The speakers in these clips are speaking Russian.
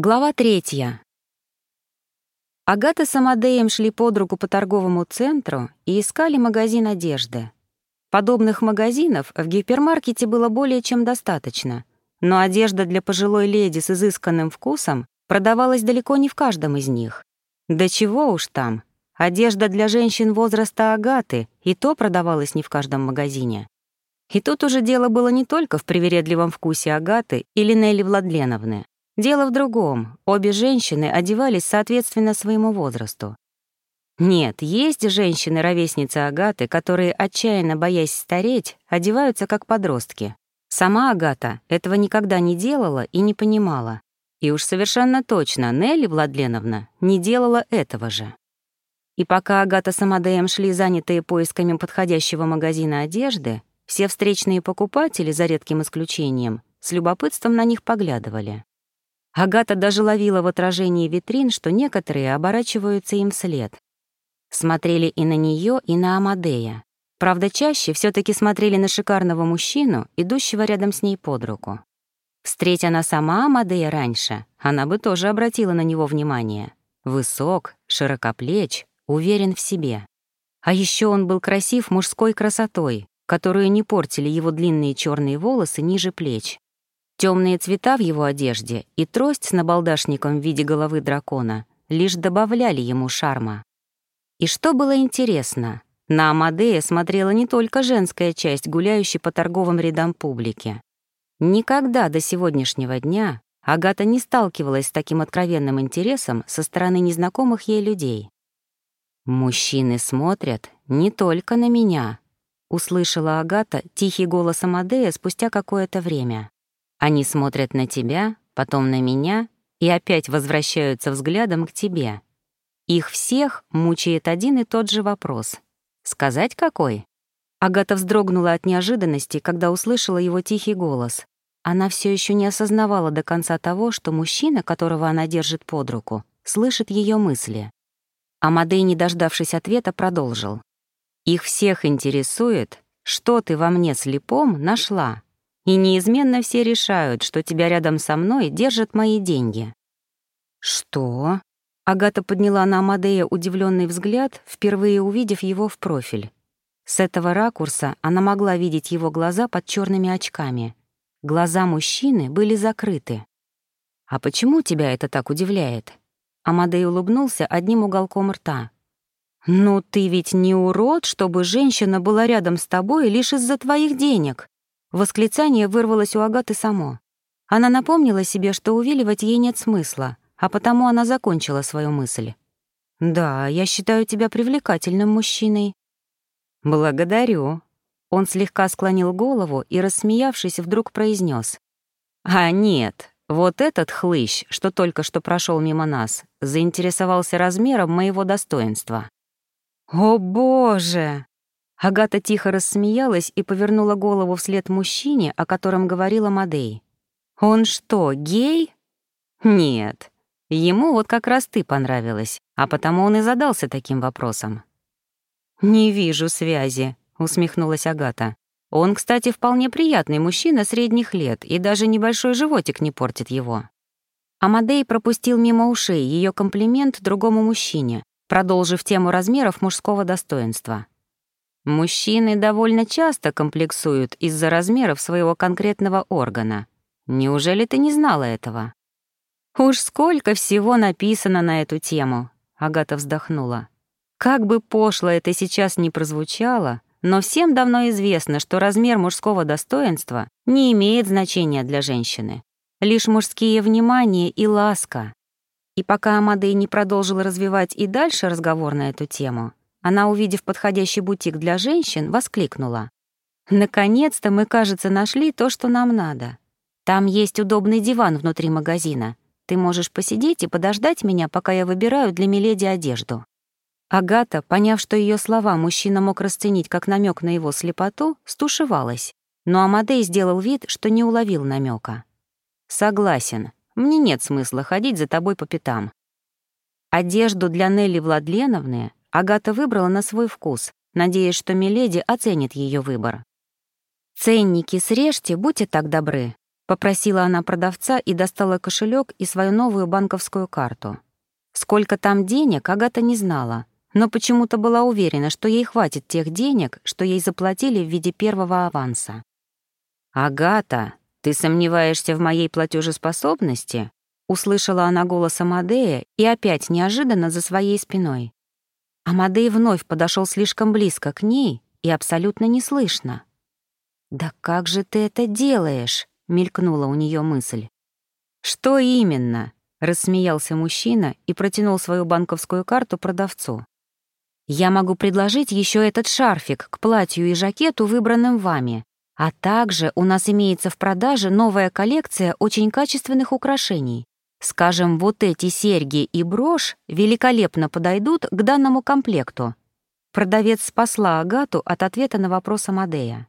Глава третья. Агата с Амадеем шли под руку по торговому центру и искали магазин одежды. Подобных магазинов в гипермаркете было более чем достаточно, но одежда для пожилой леди с изысканным вкусом продавалась далеко не в каждом из них. Да чего уж там, одежда для женщин возраста Агаты и то продавалась не в каждом магазине. И тут уже дело было не только в привередливом вкусе Агаты или Нелли Владленовны. Дело в другом. Обе женщины одевались соответственно своему возрасту. Нет, есть женщины-ровесницы Агаты, которые, отчаянно боясь стареть, одеваются как подростки. Сама Агата этого никогда не делала и не понимала. И уж совершенно точно Нелли Владленовна не делала этого же. И пока Агата с Амадеем шли занятые поисками подходящего магазина одежды, все встречные покупатели, за редким исключением, с любопытством на них поглядывали. Агата даже ловила в отражении витрин, что некоторые оборачиваются им вслед. Смотрели и на нее, и на Амадея. Правда, чаще все таки смотрели на шикарного мужчину, идущего рядом с ней под руку. Встреть она сама Амадея раньше, она бы тоже обратила на него внимание. Высок, широкоплеч, уверен в себе. А еще он был красив мужской красотой, которую не портили его длинные черные волосы ниже плеч. Темные цвета в его одежде и трость с набалдашником в виде головы дракона лишь добавляли ему шарма. И что было интересно, на Амадея смотрела не только женская часть, гуляющей по торговым рядам публики. Никогда до сегодняшнего дня Агата не сталкивалась с таким откровенным интересом со стороны незнакомых ей людей. «Мужчины смотрят не только на меня», — услышала Агата тихий голос Амадея спустя какое-то время. Они смотрят на тебя, потом на меня и опять возвращаются взглядом к тебе. Их всех мучает один и тот же вопрос. Сказать какой? Агата вздрогнула от неожиданности, когда услышала его тихий голос. Она все еще не осознавала до конца того, что мужчина, которого она держит под руку, слышит ее мысли. Амадей, не дождавшись ответа, продолжил. «Их всех интересует, что ты во мне слепом нашла, и неизменно все решают, что тебя рядом со мной держат мои деньги». «Что?» Агата подняла на Амадея удивленный взгляд, впервые увидев его в профиль. С этого ракурса она могла видеть его глаза под черными очками. Глаза мужчины были закрыты. «А почему тебя это так удивляет?» Амадей улыбнулся одним уголком рта. «Ну ты ведь не урод, чтобы женщина была рядом с тобой лишь из-за твоих денег. Восклицание вырвалось у Агаты само. Она напомнила себе, что увиливать ей нет смысла, а потому она закончила свою мысль. «Да, я считаю тебя привлекательным мужчиной». «Благодарю». Он слегка склонил голову и, рассмеявшись, вдруг произнес: «А нет, вот этот хлыщ, что только что прошел мимо нас, заинтересовался размером моего достоинства». «О, боже!» Агата тихо рассмеялась и повернула голову вслед мужчине, о котором говорила Мадей. «Он что, гей?» «Нет. Ему вот как раз ты понравилась, а потому он и задался таким вопросом». «Не вижу связи», — усмехнулась Агата. «Он, кстати, вполне приятный мужчина средних лет, и даже небольшой животик не портит его». Амадей пропустил мимо ушей ее комплимент другому мужчине, продолжив тему размеров мужского достоинства. Мужчины довольно часто комплексуют из-за размеров своего конкретного органа. Неужели ты не знала этого? Уж сколько всего написано на эту тему, Агата вздохнула. Как бы пошло это сейчас не прозвучало, но всем давно известно, что размер мужского достоинства не имеет значения для женщины. Лишь мужские внимание и ласка. И пока Амадей не продолжил развивать и дальше разговор на эту тему, она, увидев подходящий бутик для женщин, воскликнула. «Наконец-то мы, кажется, нашли то, что нам надо. Там есть удобный диван внутри магазина. Ты можешь посидеть и подождать меня, пока я выбираю для Миледи одежду». Агата, поняв, что ее слова мужчина мог расценить как намек на его слепоту, стушевалась, но Амадей сделал вид, что не уловил намека. «Согласен, мне нет смысла ходить за тобой по пятам. Одежду для Нелли Владленовны Агата выбрала на свой вкус, надеясь, что Миледи оценит ее выбор. «Ценники срежьте, будьте так добры». Попросила она продавца и достала кошелек и свою новую банковскую карту. Сколько там денег, Агата не знала, но почему-то была уверена, что ей хватит тех денег, что ей заплатили в виде первого аванса. «Агата, ты сомневаешься в моей платежеспособности?» Услышала она голос Амадея и опять неожиданно за своей спиной. Амадей вновь подошел слишком близко к ней и абсолютно неслышно. «Да как же ты это делаешь?» — мелькнула у нее мысль. «Что именно?» — рассмеялся мужчина и протянул свою банковскую карту продавцу. «Я могу предложить еще этот шарфик к платью и жакету, выбранным вами. А также у нас имеется в продаже новая коллекция очень качественных украшений. Скажем, вот эти серьги и брошь великолепно подойдут к данному комплекту. Продавец спасла Агату от ответа на вопрос Амадея.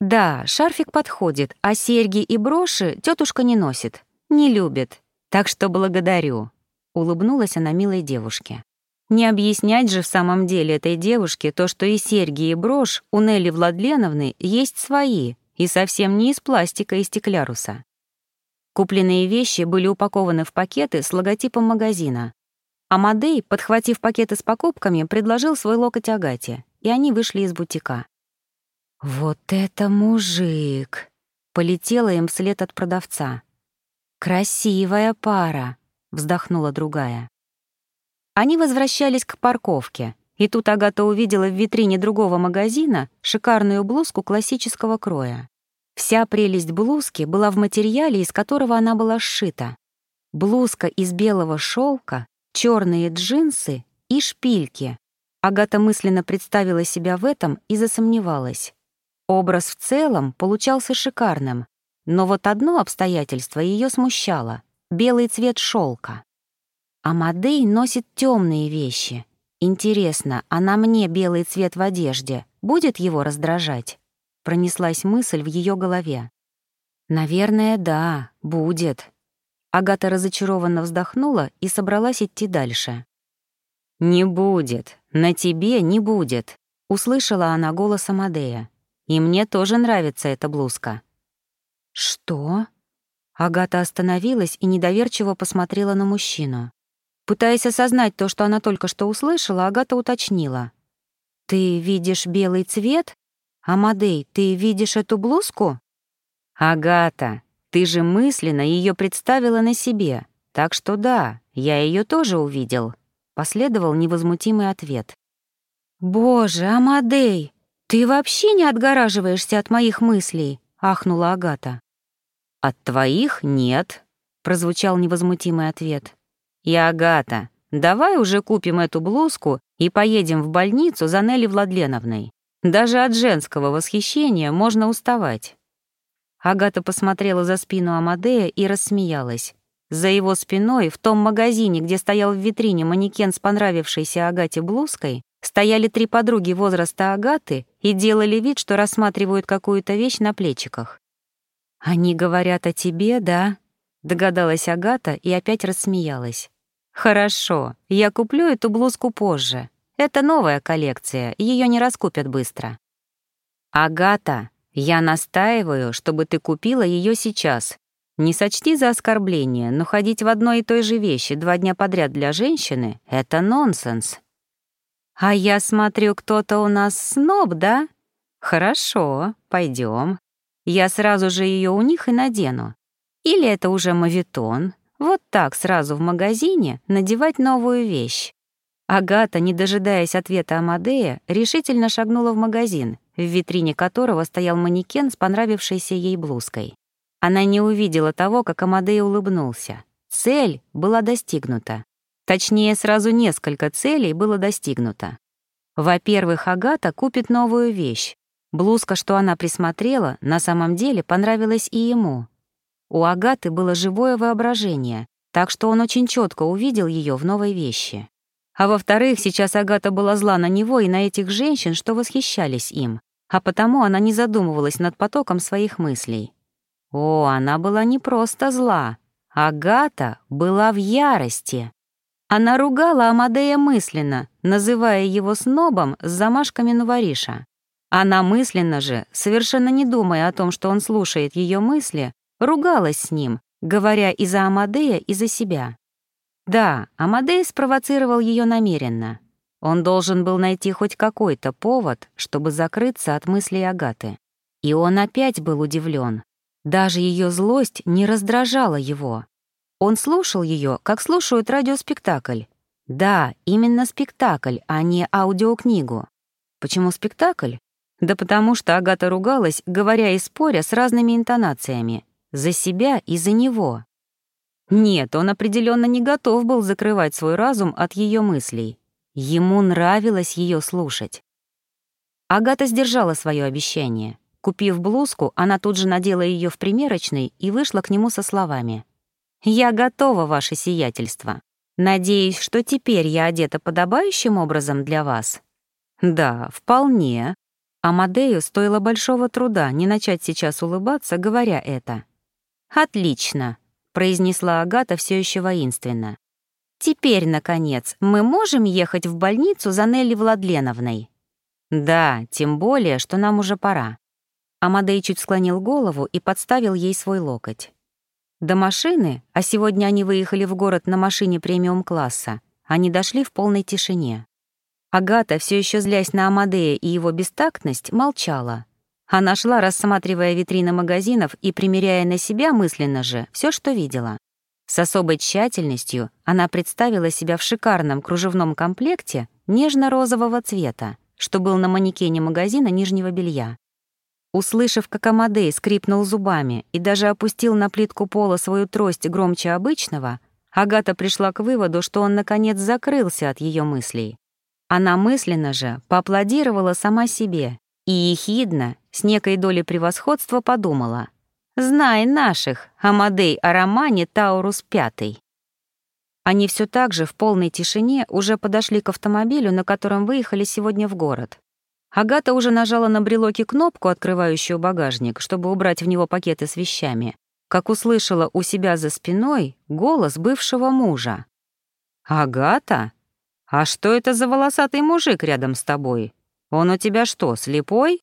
Да, шарфик подходит, а серьги и броши тетушка не носит, не любит. Так что благодарю. Улыбнулась она милой девушке. Не объяснять же в самом деле этой девушке то, что и серьги, и брошь у Нелли Владленовны есть свои, и совсем не из пластика и стекляруса. Купленные вещи были упакованы в пакеты с логотипом магазина. Амадей, подхватив пакеты с покупками, предложил свой локоть Агате, и они вышли из бутика. «Вот это мужик!» — полетела им вслед от продавца. «Красивая пара!» — вздохнула другая. Они возвращались к парковке, и тут Агата увидела в витрине другого магазина шикарную блузку классического кроя. Вся прелесть блузки была в материале, из которого она была сшита. Блузка из белого шелка, черные джинсы и шпильки. Агата мысленно представила себя в этом и засомневалась. Образ в целом получался шикарным, но вот одно обстоятельство ее смущало — белый цвет шелка. Амадей носит темные вещи. Интересно, а на мне белый цвет в одежде будет его раздражать? Пронеслась мысль в ее голове. «Наверное, да, будет». Агата разочарованно вздохнула и собралась идти дальше. «Не будет, на тебе не будет», — услышала она голос Амадея. «И мне тоже нравится эта блузка». «Что?» Агата остановилась и недоверчиво посмотрела на мужчину. Пытаясь осознать то, что она только что услышала, Агата уточнила. «Ты видишь белый цвет «Амадей, ты видишь эту блузку?» «Агата, ты же мысленно ее представила на себе, так что да, я ее тоже увидел», — последовал невозмутимый ответ. «Боже, Амадей, ты вообще не отгораживаешься от моих мыслей», — ахнула Агата. «От твоих нет», — прозвучал невозмутимый ответ. «И, Агата, давай уже купим эту блузку и поедем в больницу за Нелли Владленовной. Даже от женского восхищения можно уставать. Агата посмотрела за спину Амадея и рассмеялась. За его спиной, в том магазине, где стоял в витрине манекен с понравившейся Агате блузкой, стояли три подруги возраста Агаты и делали вид, что рассматривают какую-то вещь на плечиках. «Они говорят о тебе, да?» — догадалась Агата и опять рассмеялась. «Хорошо, я куплю эту блузку позже. Это новая коллекция, ее не раскупят быстро. Агата, я настаиваю, чтобы ты купила ее сейчас. Не сочти за оскорбление, но ходить в одной и той же вещи два дня подряд для женщины — это нонсенс. А я смотрю, кто-то у нас сноб, да? Хорошо, пойдем. Я сразу же ее у них и надену. Или это уже мавитон? Вот так сразу в магазине надевать новую вещь. Агата, не дожидаясь ответа Амадея, решительно шагнула в магазин, в витрине которого стоял манекен с понравившейся ей блузкой. Она не увидела того, как Амадей улыбнулся. Цель была достигнута. Точнее, сразу несколько целей было достигнуто. Во-первых, Агата купит новую вещь. Блузка, что она присмотрела, на самом деле понравилась и ему. У Агаты было живое воображение, так что он очень четко увидел ее в новой вещи. А во-вторых, сейчас Агата была зла на него и на этих женщин, что восхищались им, а потому она не задумывалась над потоком своих мыслей. О, она была не просто зла. Агата была в ярости. Она ругала Амадея мысленно, называя его снобом с замашками новориша. Она мысленно же, совершенно не думая о том, что он слушает ее мысли, ругалась с ним, говоря и за Амадея, и за себя. Да, Амадей спровоцировал ее намеренно. Он должен был найти хоть какой-то повод, чтобы закрыться от мыслей Агаты. И он опять был удивлен. Даже ее злость не раздражала его. Он слушал ее, как слушают радиоспектакль. Да, именно спектакль, а не аудиокнигу. Почему спектакль? Да потому что Агата ругалась, говоря и споря с разными интонациями. За себя и за него. Нет, он определенно не готов был закрывать свой разум от ее мыслей. Ему нравилось ее слушать. Агата сдержала свое обещание. Купив блузку, она тут же надела ее в примерочной и вышла к нему со словами. «Я готова, ваше сиятельство. Надеюсь, что теперь я одета подобающим образом для вас». «Да, вполне». Амадею стоило большого труда не начать сейчас улыбаться, говоря это. «Отлично», — произнесла Агата все еще воинственно. «Теперь, наконец, мы можем ехать в больницу за Нелли Владленовной?» «Да, тем более, что нам уже пора». Амадей чуть склонил голову и подставил ей свой локоть. До машины, а сегодня они выехали в город на машине премиум-класса, они дошли в полной тишине. Агата, все еще злясь на Амадея и его бестактность, молчала, она шла, рассматривая витрины магазинов и примеряя на себя мысленно же все, что видела. С особой тщательностью она представила себя в шикарном кружевном комплекте нежно-розового цвета, что был на манекене магазина нижнего белья. Услышав, как Амадей скрипнул зубами и даже опустил на плитку пола свою трость громче обычного, Агата пришла к выводу, что он, наконец, закрылся от ее мыслей. Она мысленно же поаплодировала сама себе и ехидно, с некой долей превосходства подумала. «Знай наших, Амадей Арамане Таурус Пятый». Они все так же в полной тишине уже подошли к автомобилю, на котором выехали сегодня в город. Агата уже нажала на брелоке кнопку, открывающую багажник, чтобы убрать в него пакеты с вещами, как услышала у себя за спиной голос бывшего мужа. «Агата? А что это за волосатый мужик рядом с тобой? Он у тебя что, слепой?»